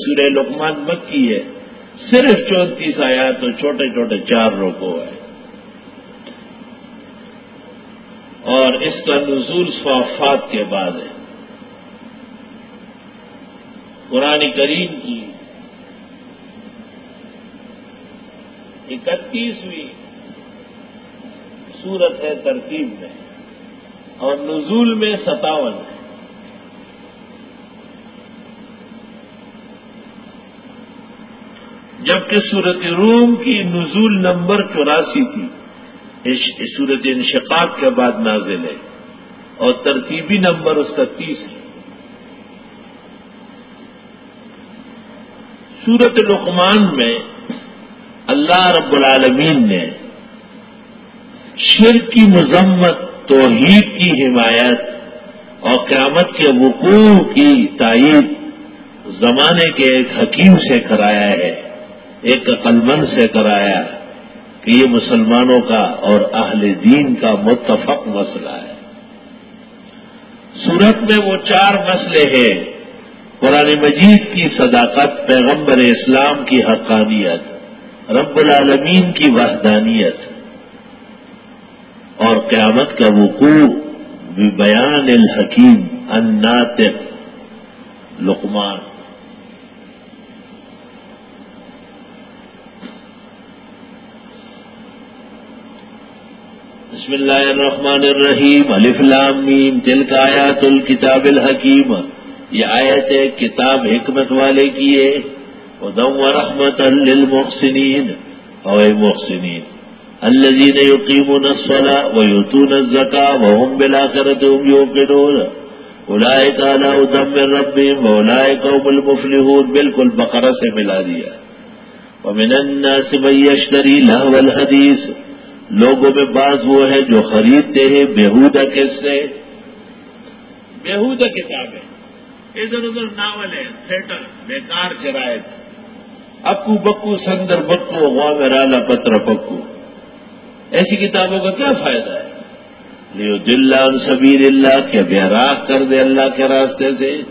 سورہ لقمان مکی ہے۔ صرف چونتیس آیا تو چھوٹے چھوٹے چار روکو ہے اور اس کا نزول صوافات کے بعد ہے۔ قرآن کریم کی اکتیسویں سورت ہے ترتیب میں اور نزول میں ستاون ہے۔ جبکہ سورت روم کی نزول نمبر چوراسی تھی۔ سورت انشقاق کے بعد نازل ہے اور ترتیبی نمبر اس کا تیس ہے۔ سورت لقمان میں اللہ رب العالمین نے شر کی مذمت، توحید کی حمایت اور قیامت کے وقوع کی تائید زمانے کے ایک حکیم سے کرایا ہے۔ ایک عقلمند سے کرایا کہ یہ مسلمانوں کا اور اہل دین کا متفق مسئلہ ہے۔ سورت میں وہ چار مسئلے ہیں۔ قرآن مجید کی صداقت، پیغمبر اسلام کی حقانیت، رب العالمین کی وحدانیت اور قیامت کا وقوع بیان الحکیم، الناطق، لقمان۔ بسم اللہ الرحمن الرحیم، الف لام میم، تلک آیات الکتاب الحکیم۔ یہ آیت کتاب حکمت والے کی ہے۔ ادم و رحمت للمحسنین۔ او محسنین الذين يقيمون الصلاة ويؤتون الزكاة وهم بالآخرة هم يوقنون أولئك على هدى من ربهم وأولئك هم المفلحون۔ بالکل بقرہ سے ملا دیا۔ ومن الناس من يشتري لهو الحديث لوگوں میں بعض وہ ہے جو خریدتے ہیں بےحودہ کس سے؟ بےحودہ کتابیں۔ ادھر ادھر ناول ہے تھیٹر، بیکار شرائط۔ اکو بکو، سندر بکو غوا میں رالا پتر پکو۔ ایسی کتابوں کا کیا فائدہ ہے؟ لیو دلہ سبیر اللہ کے بہراہ کر دے اللہ کے راستے سے۔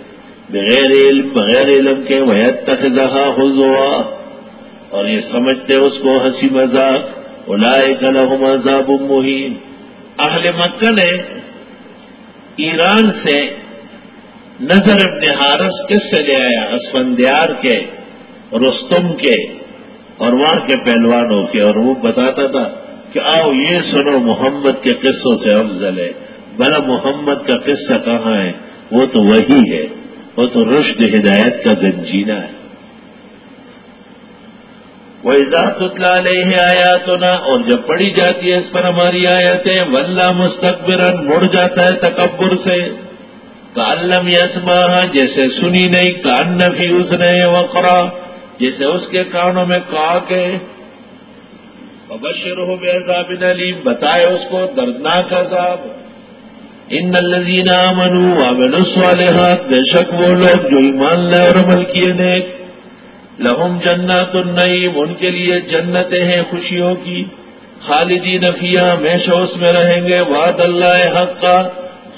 بغیر علم بغیر علم کے ویت تک دہا ہوا اور یہ سمجھتے اس کو ہنسی مذاق۔ الائے کلحم عذاب مہین۔ اہل مکہ نے ایران سے نظر ابن حارث کس سے لے آیا؟ اسفندیار کے، رستم کے اور وہاں کے پہلوانوں کے۔ اور وہ بتاتا تھا کہ آؤ یہ سنو محمد کے قصوں سے افضل ہے۔ بلا محمد کا قصہ کہاں ہے؟ وہ تو وہی ہے۔ وہ تو رشد ہدایت کا گنجینا ہے۔ وہ اضاف اتلا لے آیا تو نہ اور جب پڑی جاتی ہے اس پر ہماری آیتیں ولہ مستقبر مڑ جاتا ہے تکبر سے۔ کالم یسما جیسے سنی نہیں کان نفی اس نے وقرا، جیسے اس کے کانوں میں کہا کہ بشر ہو بے عذاب علیم بتائے اس کو دردناک عذاب۔ ان الزین منو امن الصالحات، بے شک وہ لوگ جو ایمان لے اور عمل کیے نیک۔ لہم جنات النعیم، ان کے لیے جنتیں ہیں خوشیوں کی۔ خالدی نفیہ ہمیشہ اس میں رہیں گے۔ وعد اللہ حق۔ کا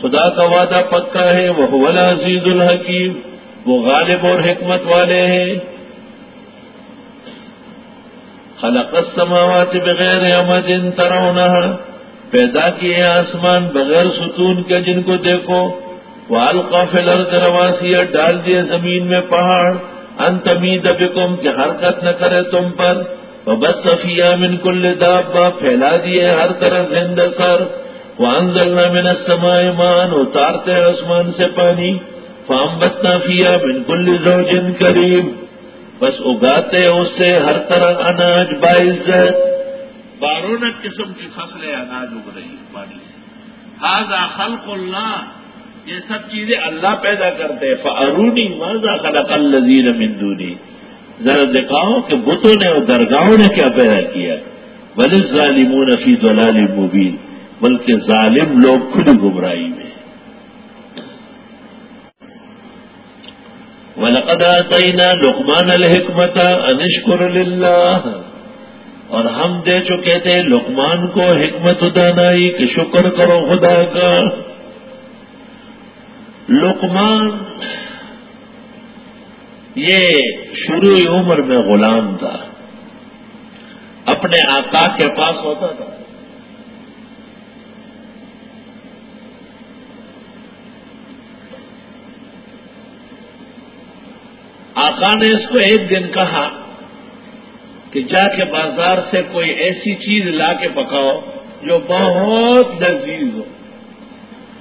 خدا کا وعدہ پکا ہے وہ عزیز الحکیم۔ وہ غالب اور حکمت والے ہیں۔ خلق السماوات بغیر امد ترونها پیدا کیے آسمان بغیر ستون کے جن کو دیکھو۔ وہ القاف الارض رواسیہ، ڈال دیے زمین میں پہاڑ۔ انتمید بکم کہ حرکت نہ کرے تم پر. وہ بس صفیہ من کل دابا پھیلا دیے ہر طرح زندہ سر. وہ انزلنا من السماء مان اتارتے آسمان سے پانی. فام بتنا فیا من کل زوجن کریم. بس اگاتے اس سے ہر طرح اناج باعزت. بارون قسم کی فصلیں اناج اگ رہی ہے پانی سے. ہاضا خلق اللہ یہ سب چیزیں اللہ پیدا کرتے فارونی ماضا خلق الزیر مندونی ذرا دکھاؤ کہ بتوں نے اور درگاہوں نے کیا پیدا کیا۔ بل ظالمون فی دلال مبین بلکہ ظالم لوگ خود گمراہی میں ولقد آتینا لقمان الحکمت انشکر للہ اور ہم دے چکے تھے لقمان کو حکمت دانائی کہ شکر کرو خدا کا۔ لقمان، یہ شروع عمر میں غلام تھا۔ اپنے آقا کے پاس ہوتا تھا۔ آقا نے اس کو ایک دن کہا کہ جا کے بازار سے کوئی ایسی چیز لا کے پکاؤ جو بہت لذیذ ہو۔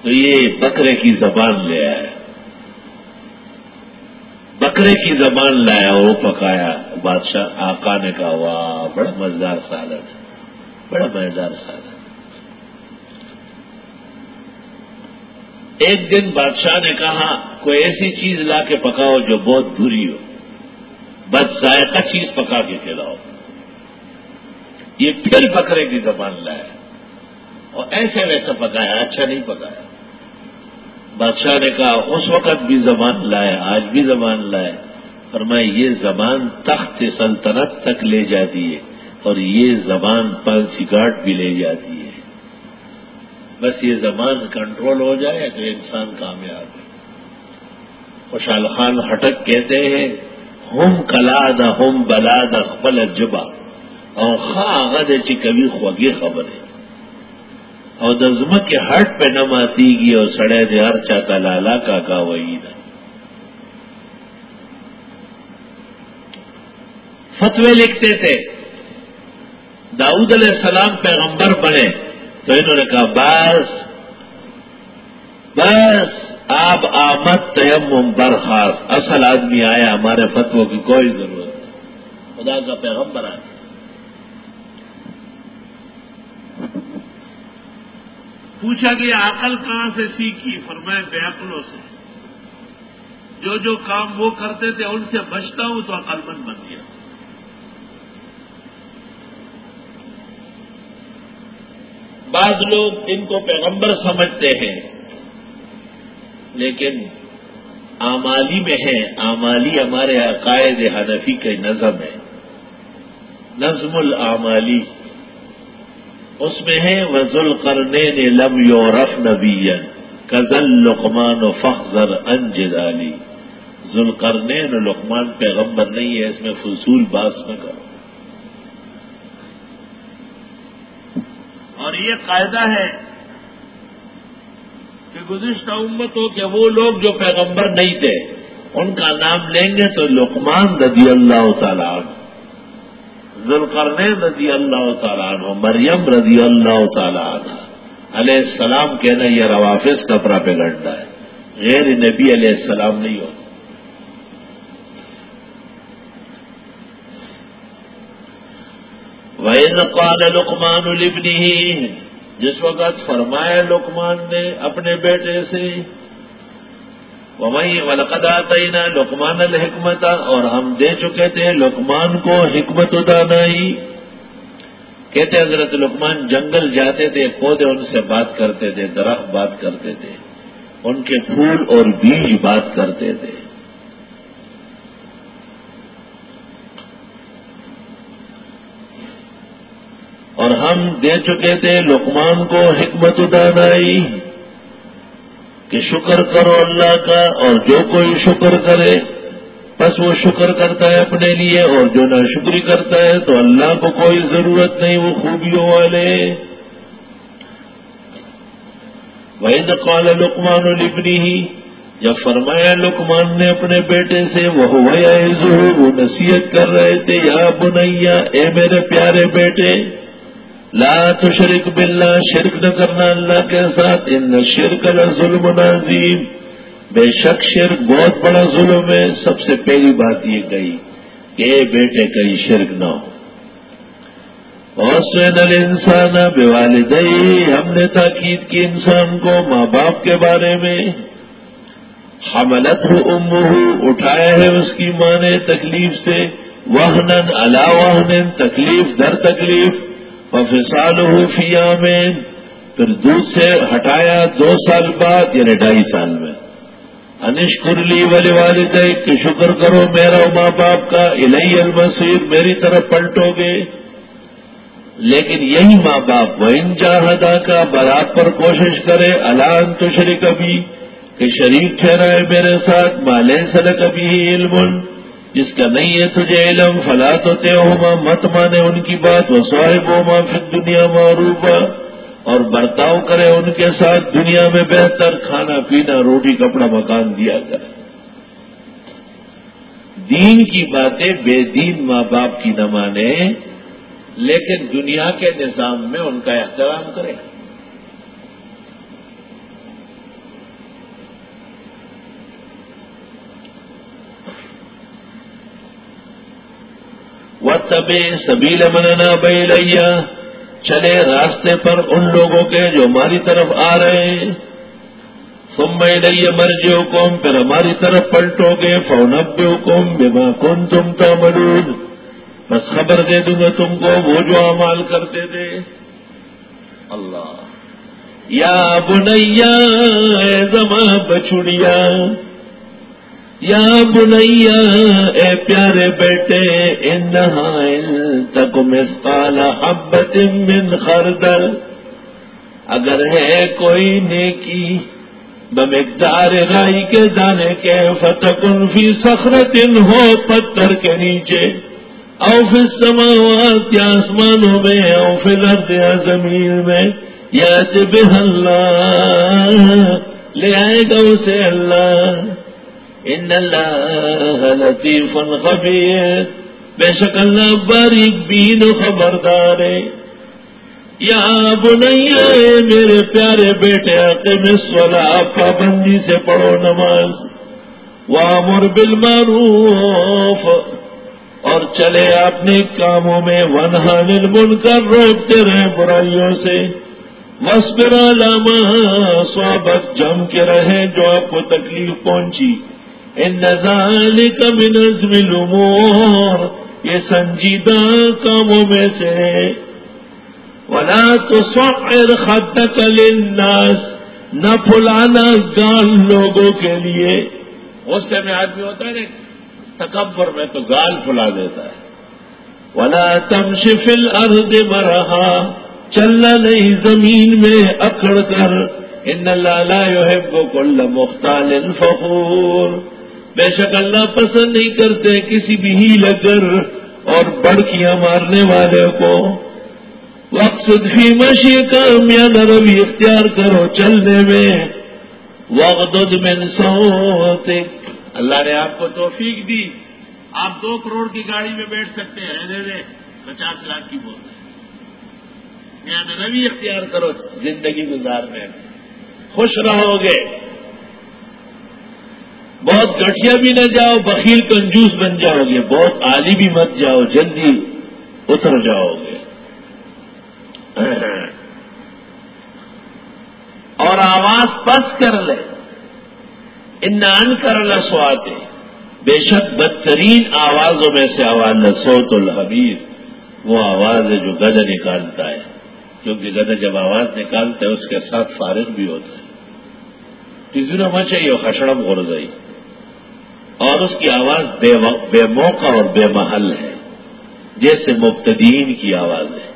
تو یہ بکرے کی زبان لے آیا۔ بکرے کی زبان لایا وہ پکایا۔ بادشاہ آقا نے کہا، واہ، بڑا مزیدار سالت بڑا مزیدار سالت ایک دن بادشاہ نے کہا، کوئی ایسی چیز لا کے پکاؤ جو بہت بری ہو۔ بس ذائقہ چیز پکا کے کھلاؤ۔ یہ پھر بکرے کی زبان لایا اور ایسے ویسے پکایا اچھا نہیں پکایا۔ بادشاہ نے کہا، اس وقت بھی زبان لائے، آج بھی زبان لائے۔ اور میں یہ زبان تخت سلطنت تک لے جاتی ہے اور یہ زبان پانسی گاٹ بھی لے جاتی ہے بس یہ زبان کنٹرول ہو جائے تو انسان کامیاب ہے خوشحال خان ہٹک کہتے ہیں ہوم کلاد ہوم بلاد اخبل جبا اور خاغد چی کبھی خوگی خبر ہے۔ اور دزم کے ہٹ پہ نہ ماتی گی اور سڑے دے ہر چاہتا لالا کا کا وہی نہ فتوے لکھتے تھے، داؤد علیہ السلام پیغمبر بنے تو انہوں نے کہا، بس بس آپ آمد تیم برخاست، اصل آدمی آیا، ہمارے فتو کی کوئی ضرورت نہیں۔ خدا کا پیغمبر آیا۔ پوچھا کہ عقل کہاں سے سیکھی؟ فرمائے بے عقلوں سے جو جو کام وہ کرتے تھے، ان سے بچتا ہوں تو عقل مند بن گیا۔ بعض لوگ ان کو پیغمبر سمجھتے ہیں، لیکن آمالی میں ہے آمالی ہمارے عقائد حنفی کے نظم ہے۔ نظم العمالی اس میں ہے وزل کرنے نے لم یو رف نبی کزل لقمان و فخر انجدالی ذوالقرنین کرنے لقمان پیغمبر نہیں ہے، اس میں فضول باس نہ کرو۔ اور یہ قاعدہ ہے کہ گزشتہ امتوں کے وہ لوگ جو پیغمبر نہیں تھے، ان کا نام لیں گے تو لقمان رضی اللہ تعالیٰ ذوالقرنین رضی اللہ تعالیٰ عنہ، مریم رضی اللہ تعالیٰ عنہ۔ علیہ السلام کہنا یہ روافظ کا پراپیگنڈا ہے۔ غیر نبی علیہ السلام نہیں ہوتا قال لقمان لبنی جس وقت فرمایا لقمان نے اپنے بیٹے سے وہیں ولقدا تعینہ لقمان الحکمت اور ہم دے چکے تھے لقمان کو حکمت ادانائی کہتے حضرت لقمان، جنگل جاتے تھے، پودے ان سے بات کرتے تھے، درخت بات کرتے تھے۔ ان کے پھول اور بیج بات کرتے تھے۔ اور ہم دے چکے تھے لقمان کو حکمت دانائی۔ کہ شکر کرو اللہ کا اور جو کوئی شکر کرے، بس وہ شکر کرتا ہے اپنے لیے اور جو نہ شکری کرتا ہے تو اللہ کو کوئی ضرورت نہیں، وہ خوبیوں والے۔ وحید قال لکمان و ہی جب فرمایا لکمان نے اپنے بیٹے سے وہ وہ نصیحت کر رہے تھے، یا بنیا، اے میرے پیارے بیٹے لا تشرک باللہ، شرک نہ کرنا اللہ کے ساتھ، ان شرک ظلم نازیم بے شک شرک بہت بڑا ظلم ہے۔ سب سے پہلی بات یہ کہی کہ اے بیٹے، کہیں شرک نہ ہو۔ اور انسان بے والدئی ہم نے تاکید کی انسان کو ماں باپ کے بارے میں۔ حملت ہو ام اٹھایا ہے اس کی ماں نے تکلیف سے۔ وہنن اللہ وہن تکلیف در تکلیف۔ فسال ہو فیا میں پھر دودھ سے ہٹایا دو سال بعد یعنی ڈھائی سال میں۔ انش کرلی والے والد کہ شکر کرو میرا ماں باپ کا الہی المسیر میری طرف پلٹو گے۔ لیکن یہی ماں باپ وہ ان جاہدا کا برات پر کوشش کرے اللہ تشری کبھی کہ شریف ٹھہرائے میرے ساتھ مالے سر کبھی علم۔ جس کا نہیں ہے تجھے علم، فلا تو ہوما مت مانے ان کی بات وہ صاحب ہوما پھر دنیا معروبہ اور برتاؤ کرے ان کے ساتھ دنیا میں بہتر کھانا پینا، روٹی، کپڑا، مکان دیا کرے دین کی باتیں بے دین ماں باپ کی نہ مانے، لیکن دنیا کے نظام میں ان کا احترام کرے۔ وہ تبے سبیل مننا بھائی چلے راستے پر ان لوگوں کے جو ہماری طرف آ رہے ہیں۔ تم میں لئیے مرجی پھر ہماری طرف پلٹو گے۔ فونب حکم بیما کن تم کا مرود بس خبر دے دوں گا تم کو، وہ جو امال کرتے تھے۔ اللہ۔ یا بنیا زما بچڑیا یا بنیا، اے پیارے بیٹے ان تک مسقال حبت من خردل۔ اگر ہے کوئی نیکی، بمقدار رائی کے دانے کے فتح فی سخرت ہو پتھر کے نیچے۔ او فی السماوات، یا آسمانوں میں، او فی الارض، یا زمین میں۔ یا بہ اللہ، لے آئے گا اسے اللہ۔ ان اللہ لطیف خبیر۔ بے شک اللہ باریک بین خبردار ہے۔ یا بنیا میرے پیارے بیٹے آتے میں سولا پابندی سے پڑھو نماز۔ وامر بالمعروف۔ اور چلے اپنے کاموں میں ونہا نل کر روکتے رہے برائیوں سے۔ مسکر علامہ سوابت جم کے رہے جو آپ کو تکلیف پہنچی۔ ان ذلك من عزم الامور یہ سنجیدہ کاموں میں سے ولا تصعر خدك للناس. نہ پھلانا گال لوگوں کے لیے. غصے میں آدمی ہوتا ہے تکبر میں تو گال پھلا دیتا ہے. ولا تمشي في الارض مرحا. چلنا نہیں زمین میں اکڑ کر. ان اللہ لا يحب كل مختال فخور. بے شک اللہ پسند نہیں کرتے کسی بھی ہی لگر اور بڑکیاں مارنے والے کو۔ وقت فی مشی کا میاں نرمی اختیار کرو چلنے میں۔ وقت من سوتے اللہ نے آپ کو توفیق دی۔ آپ دو کروڑ کی گاڑی میں بیٹھ سکتے ہیں۔ رہنے پچاس لاکھ کی بولتے میاں نرمی اختیار کرو زندگی گزارنے میں۔ خوش رہو گے۔ بہت گٹھیا بھی نہ جاؤ، بخیل کنجوس بن جاؤ گے۔ بہت آلی بھی مت جاؤ، جلدی اتر جاؤ گے۔ اور آواز پس کر لے۔ ان کر لسواتے بے شک بدترین آوازوں میں سے آواز نسوت الحبیر۔ وہ آواز ہے جو گد نکالتا ہے۔ کیونکہ گد جب آواز نکالتا ہے، اس کے ساتھ فارغ بھی ہوتا ہے۔ تیزرا مچائی اور خشڑم غرضائی اور اس کی آواز بے, بے موقع اور بے محل ہے۔ جیسے مبتدین کی آواز ہے۔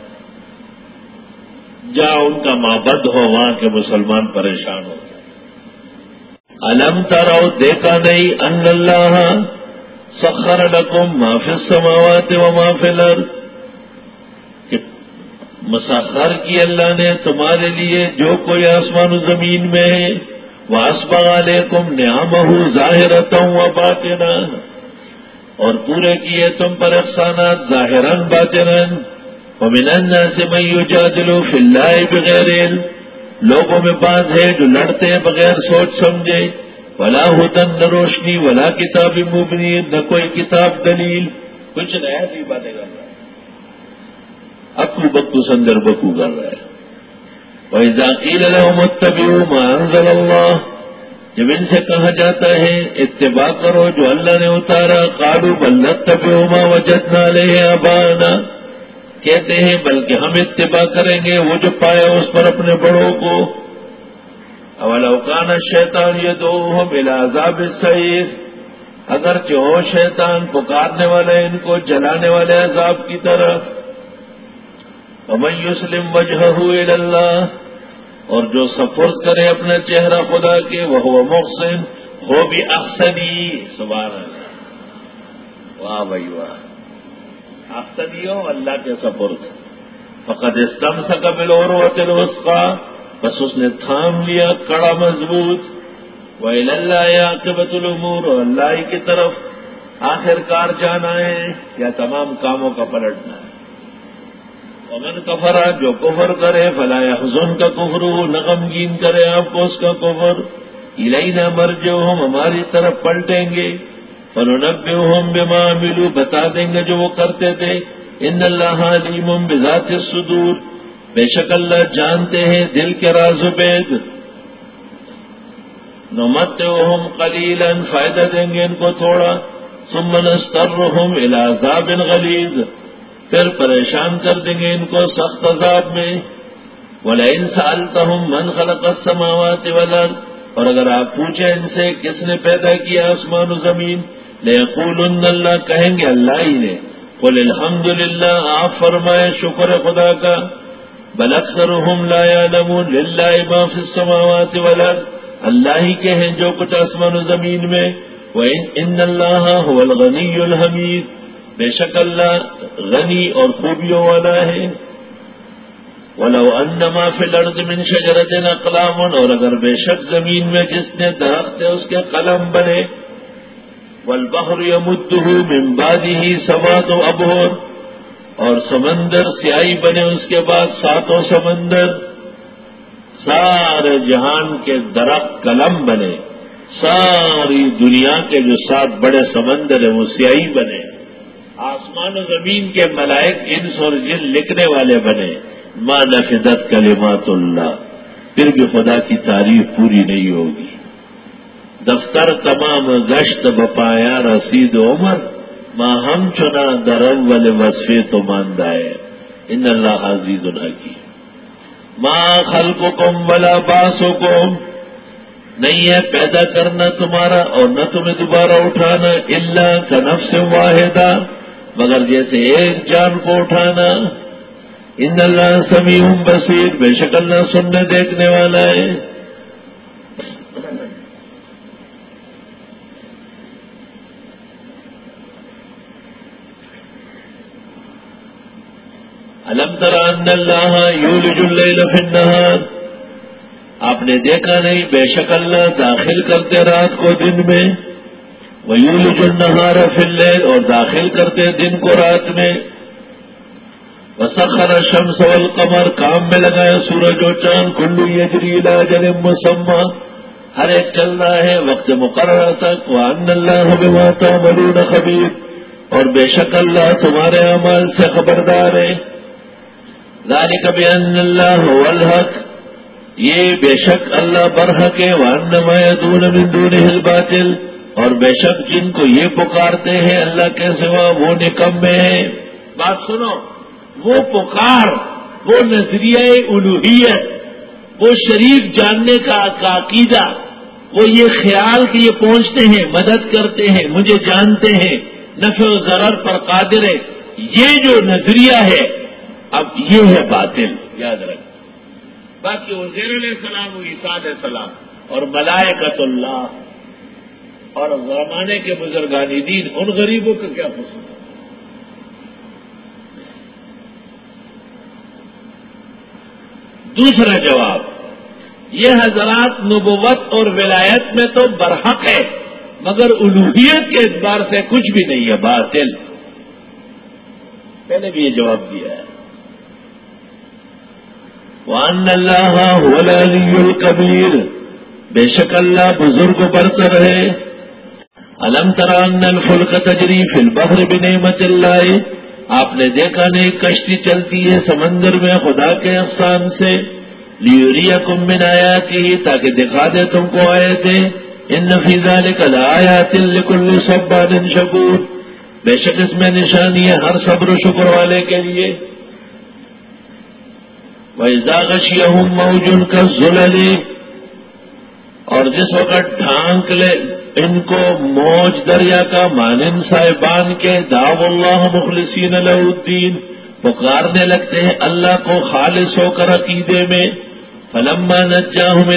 جہاں ان کا مابد ہو وہاں کے مسلمان پریشان ہو الم تارا دیکھا نہیں ان اللہ سخر لکم معافی سماوات و مافلر کہ مسخر کی اللہ نے تمہارے لیے جو کوئی آسمان و زمین میں ہے۔ واسبا علیکم نعمہ ظاہرتا و باطنا اور پورے کیے تم پر افسانات ظاہر باطن ومن الناس من يجادل في الله بغیر علم. لوگوں میں بعض ہے جو لڑتے ہیں بغیر سوچ سمجھے. ولا ہدن نہ روشنی، ولا کتاب مبنی نہ کوئی کتاب دلیل. کچھ نیا سی باتیں کر رہا ہے۔ اکو بکو سندر بکو کر رہا ہے۔ وَإِذَا لَهُمُ اتَّبِعُوا مَا أَنزَلَ اللَّهُ، جب ان سے کہا جاتا ہے، اتباع کرو جو اللہ نے اتارا کالو بلت طبی ما وجدنا لے ابانا کہتے ہیں، بلکہ ہم اتباع کریں گے، وہ جو پائے اس پر اپنے بڑوں کو۔ اولوکان شیطان یہ دو عذاب السعیر۔ اگرچہ ہو شیطان پکارنے والے، ان کو جلانے والے عذاب کی طرف۔ امن یوسلم وجہ ہوئے اللہ اور جو سفرد کرے اپنا چہرہ خدا کے وہ محسن ہو بھی احسنی سبحان اللہ۔ واہ بھائی، واہ۔ آفتیوں اللہ کے سپرد۔ فقط استم سا قبل اور اس کا بس اس نے تھام لیا کڑا مضبوط۔ وہ اللہ عاقبت العمور اللہ کی طرف آخر کار جانا ہے، یا تمام کاموں کا پلٹنا۔ ہے امن کفرا جو کفر کرے، فلا حضون کا کفر ہو نغمگین کرے آپ کو اس کا کفر۔ الہی نہ مر جو ہم ہماری طرف پلٹیں گے۔ فنب ہم بے ملو بتا دیں گے جو وہ کرتے تھے۔ ان اللہ علیم بذات الصدور۔ بے شک اللہ جانتے ہیں، دل کے راز و بید۔ نمت ہم قلیلا، فائدہ دیں گے ان کو تھوڑا۔ سمن استر ہم الازاب غلیظ۔ پھر پریشان کر دیں گے ان کو سخت عذاب میں. بولا ان سالتا ہوں من خلق السماوات والارض اور اگر آپ پوچھیں ان سے کس نے پیدا کیا آسمان و زمین لے اللہ کہیں گے اللہ ہی نے. بول الحمد للہ آپ فرمائے شکر خدا کا. بل اکثر ہم لایا نمون معاف السماوات والارض اللہ ہی کے ہیں جو کچھ آسمان و زمین میں. وہ ان اللہ الغنی الحمید بے شک اللہ غنی اور خوبیوں والا ہے۔ ولو انما فی الارض من شجرت اقلام اور اگر بے شک زمین میں جس نے درخت ہے، اس کے قلم بنے۔ والبحر يمده من بعده سوات و ابہر اور سمندر سیاہی بنے اس کے بعد ساتوں سمندر۔ سارے جہان کے درخت قلم بنے۔ ساری دنیا کے جو سات بڑے سمندر ہیں، وہ سیاہی بنے۔ آسمان و زمین کے ملائک انس اور جن لکھنے والے بنے۔ ماں نفدت کلمات اللہ۔ پھر بھی خدا کی تعریف پوری نہیں ہوگی۔ دفتر تمام گشت بپایا رسید عمر۔ ماں ہم چنا درم والے وصفے تو ماندائے ان اللہ عزیز الحکی ماں خلق کم ولا باسو کو نہیں ہے پیدا کرنا تمہارا اور نہ تمہیں دوبارہ اٹھانا۔ اللہ کا نفس واحدہ۔ مگر جیسے ایک جان کو اٹھانا، ان اللہ سمیع بصیر، بے شک اللہ سننے دیکھنے والا ہے۔ الم تران اللہ یولج اللیل فی آپ نے دیکھا نہیں، بے شک اللہ داخل کرتے رات کو دن میں۔ وہ یولج النہار اور داخل کرتے دن کو رات میں۔ وسخر شمس والقمر، کام میں لگایا سورج و چاند کلو یجری جل مسمہ ہر ایک چل رہا ہے وقت مقرر تک۔ وان اللہ بما تعملون خبیر اور بے شک اللہ تمہارے عمل سے خبردار ہے۔ ذالک بان اللہ هو الحق۔ یہ بے شک اللہ برحق ہے۔ وان ما يدون من دونه الباطل۔ اور بے شک جن کو یہ پکارتے ہیں اللہ کے سوا وہ نکمے ہیں۔ بات سنو، وہ پکار، وہ نظریہ الوحیت وہ شریف جاننے کا عقیدہ، وہ یہ خیال کہ یہ پہنچتے ہیں، مدد کرتے ہیں، مجھے جانتے ہیں، نفع و ضرر پر قادر ہے یہ جو نظریہ ہے، اب یہ ہے باطل۔ یاد رکھ۔ باقی وزیر علیہ السلام عیسیٰ علیہ السلام اور ملائکت اللہ۔ اور زمانے کے بزرگانی دین ان غریبوں کا کیا پسند دوسرا جواب، یہ حضرات نبوت اور ولایت میں تو برحق ہے مگر الوحیت کے اعتبار سے کچھ بھی نہیں ہے، باطل۔ پہلے بھی یہ جواب دیا ہے۔ وان اللہ علی الکبیر بے شک اللہ بزرگ برتر ہے۔ الم تران الفل کا تجری فل بحر بنعمت اللہ؟ آپ نے دیکھا نہیں، کشتی چلتی ہے سمندر میں خدا کے افسان سے۔ لیوریا کم بن آیا کی تاکہ دکھا دے تم کو آئے تھے ان نفیزہ نکل آیا تل کل سب بادن شکور۔ بے شک اس میں نشانی ہے ہر صبر و شکر والے کے لیے۔ ویزاغشی ہوں موجن کا زللی اور جس وقت ڈھانک لے ان کو موج دریا کا مانن صاحبان کے داو اللہ مخلصین الدین پکارنے لگتے ہیں اللہ کو خالص ہو کر عقیدے میں۔ فلما نجا ہوں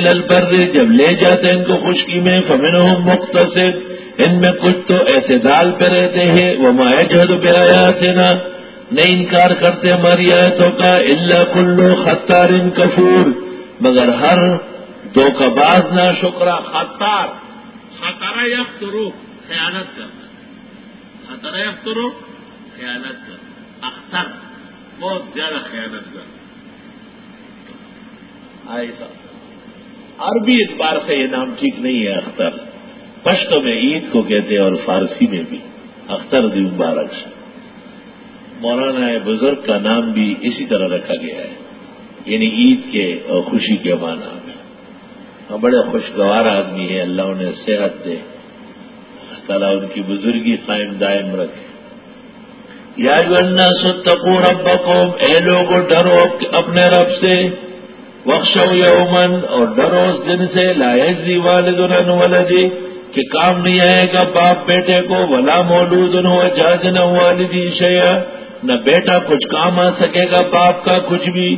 جب لے جاتے ہیں ان کو خشکی میں فمن ہوں مختصر ان میں کچھ تو اعتدال پہ رہتے ہیں۔ وہ مائع جہد پہ آیا تھے نا نہیں انکار کرتے ہماری آیتوں کا۔ اللہ کلو خطار ان کفور۔ مگر ہر دو کا باز نہ شکرا خطار خطرہ یخترو خیانت کرنا خطرہ یخترو خیانت کرنا اختر، بہت زیادہ خیانت کرنا ایسا عربی اعتبار سے یہ نام ٹھیک نہیں ہے، اختر. پشت میں عید کو کہتے ہیں اور فارسی میں بھی. اختر دی مبارک سے. مولانا بزرگ کا نام بھی اسی طرح رکھا گیا ہے. یعنی عید کے اور خوشی کے معنی. بڑے خوشگوار آدمی ہے، اللہ انہیں صحت دے۔ تعالیٰ ان کی بزرگی قائم دائم رکھے۔ یا ستپو رب اے لوگ ڈرو اپنے رب سے۔ وقش یومن اور ڈرو اس دن سے۔ لائزی والد ولدی کہ کام نہیں آئے گا باپ بیٹے کو، ولا مولود ہو جاج نہ والدی شیا نہ بیٹا کچھ کام آ سکے گا، باپ کا کچھ بھی۔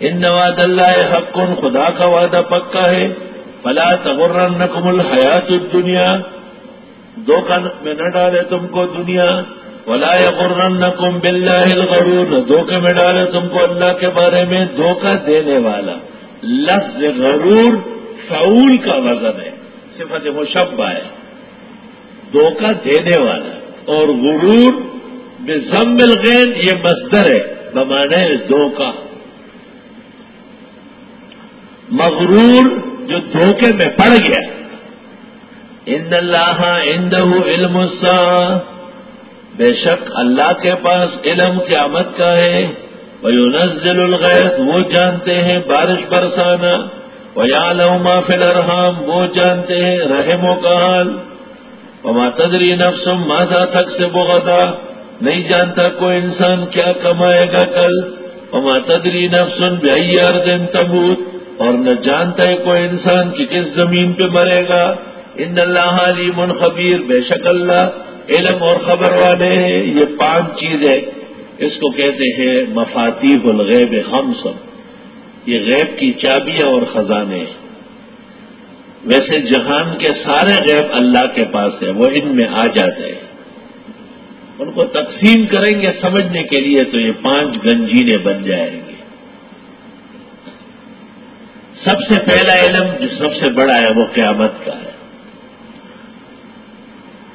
ان نواد اللہ حق کن خدا کا وعدہ پکا ہے۔ فلا تغرن نقم الحیات دنیا دو کا میں نہ ڈالے تم کو دنیا، ولا غرن نقم بلّہ الغرور دھوکے میں ڈالے تم کو اللہ کے بارے میں دھوکہ دینے والا۔ لفظ غرور فعول کا وزن ہے، صفت مشبہ ہے۔ دھوکہ دینے والا۔ اور غرور بے ضمل غین یہ مصدر ہے بمانے دھوکہ۔ مغرور جو دھوکے میں پڑ گیا۔ ان اللہ اندہ علم بے شک اللہ کے پاس علم قیامت کا ہے۔ وہ نزل الغیث وہ جانتے ہیں بارش برسانا۔ وہ یا فل وہ جانتے ہیں رحم و کال وما تدری نفسم مادہ تک سے بغدا نہیں جانتا کوئی انسان کیا کمائے گا کل۔ وما تدری نفسن بھائی دن تبوت اور نہ جانتا ہے کوئی انسان کی کس زمین پہ مرے گا۔ ان اللہ علیم خبیر، بے شک اللہ علم اور خبر والے ہیں۔ یہ پانچ چیزیں اس کو کہتے ہیں مفاتیح الغیب ہم سب یہ غیب کی چابیاں اور خزانے ویسے جہان کے سارے غیب اللہ کے پاس ہے وہ ان میں آ جاتے ہیں۔ ان کو تقسیم کریں گے سمجھنے کے لیے تو یہ پانچ گنجینے بن جائیں گے سب سے پہلا علم، جو سب سے بڑا ہے وہ قیامت کا ہے۔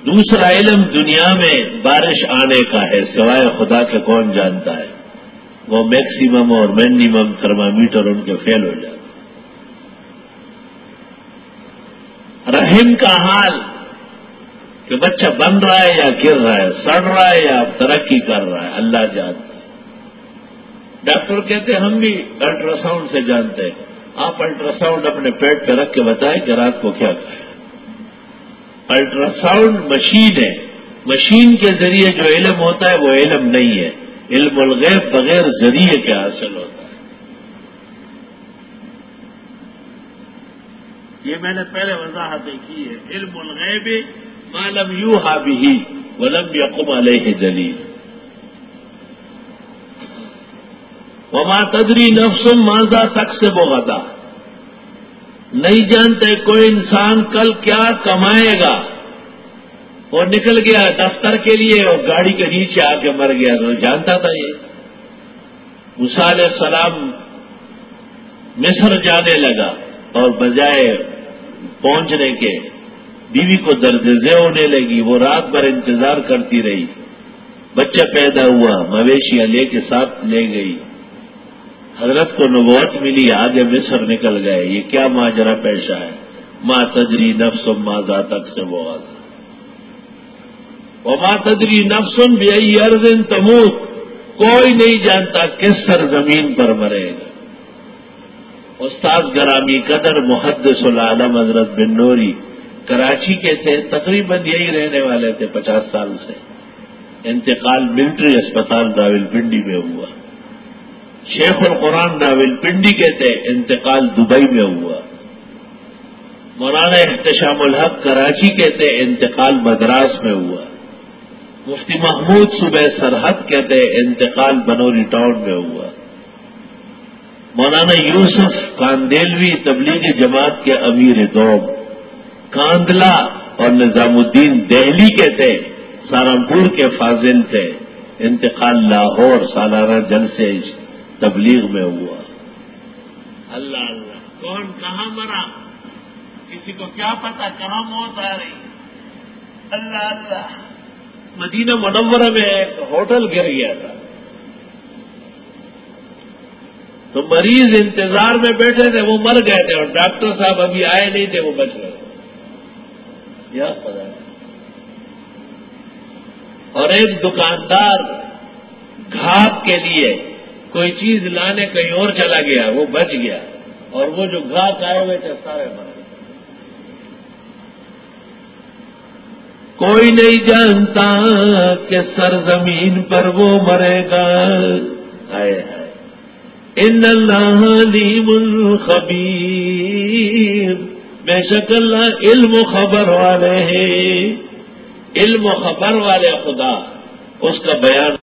دوسرا علم دنیا میں بارش آنے کا ہے، سوائے خدا کے کون جانتا ہے۔ وہ میکسیمم اور مینیمم تھرمامیٹر ان کے فیل ہو جاتے رحم کا حال کہ بچہ بن رہا ہے یا گر رہا ہے، سڑ رہا ہے یا ترقی کر رہا ہے، اللہ جانتا ہے۔ ڈاکٹر کہتے ہیں، ہم بھی الٹرا ساؤنڈ سے جانتے ہیں۔ آپ الٹرا ساؤنڈ اپنے پیٹ پہ رکھ کے بتائیں کہ رات کو کیا کریں۔ الٹرا ساؤنڈ مشین ہے۔ مشین کے ذریعے جو علم ہوتا ہے وہ علم نہیں ہے۔ علم الغیب بغیر ذریعے کے حاصل ہوتا ہے؟ یہ میں نے پہلے وضاحتیں کی ہے۔ علم الغیب معلوم یو ہابی ولم یقم علیہ جلیل۔ وما تدری نفسم ماضا تک سے بوگا نہیں جانتے کوئی انسان کل کیا کمائے گا۔ اور نکل گیا دفتر کے لیے اور گاڑی کے نیچے آ کے مر گیا۔ تو جانتا تھا یہ۔ علیہ السلام مصر جانے لگا اور بجائے پہنچنے کے بیوی کو دردزے ہونے لگی۔ وہ رات بھر انتظار کرتی رہی۔ بچہ پیدا ہوا، مویشیاں لے کے ساتھ لے گئی۔ حضرت کو نبوت ملی آگے مصر نکل گئے۔ یہ کیا ماجرا پیشہ ہے؟ ماں تدری نفس ماں تک سے وہ وہ ماں تدری نفسن بھی ارزن تموت۔ کوئی نہیں جانتا کس سر زمین پر مرے گا۔ استاد گرامی قدر محدث العالم حضرت بن نوری کراچی کے تھے، تقریباً یہی رہنے والے تھے پچاس سال سے۔ انتقال ملٹری اسپتال راول پنڈی میں ہوا۔ شیخ القرآن راول پنڈی کہتے انتقال دبئی میں ہوا۔ مولانا احتشام الحق کراچی کہتے انتقال مدراس میں ہوا۔ مفتی محمود صبح سرحد کہتے انتقال بنوری ٹاؤن میں ہوا۔ مولانا یوسف کاندیلوی تبلیغی جماعت کے امیر دوم۔ کاندلا اور نظام الدین دہلی کے تھے سہارنپور کے فاضل تھے۔ انتقال لاہور سالانہ جل سے تبلیغ میں ہوا۔ اللہ اللہ۔ کون کہاں مرا؟ کسی کو کیا پتا؟ کہاں موت آ رہی؟ اللہ اللہ۔ مدینہ منورہ میں ایک ہوٹل گر گیا تھا۔ تو مریض انتظار میں بیٹھے تھے، وہ مر گئے تھے اور ڈاکٹر صاحب ابھی آئے نہیں تھے، وہ بچ گئے۔ یا پتا؟ اور ایک دکاندار گھاٹ کے لیے کوئی چیز لانے کہیں اور چلا گیا، وہ بچ گیا۔ اور وہ جو گھاٹ آئے ہوئے تھے، سارے مر گئے۔ کوئی نہیں جانتا کہ سرزمین پر وہ مرے گا۔ آئے ان اللہ علیم الخبیر۔ بے شک اللہ علم و خبر والے ہیں۔ علم و خبر والے خدا، اس کا بیان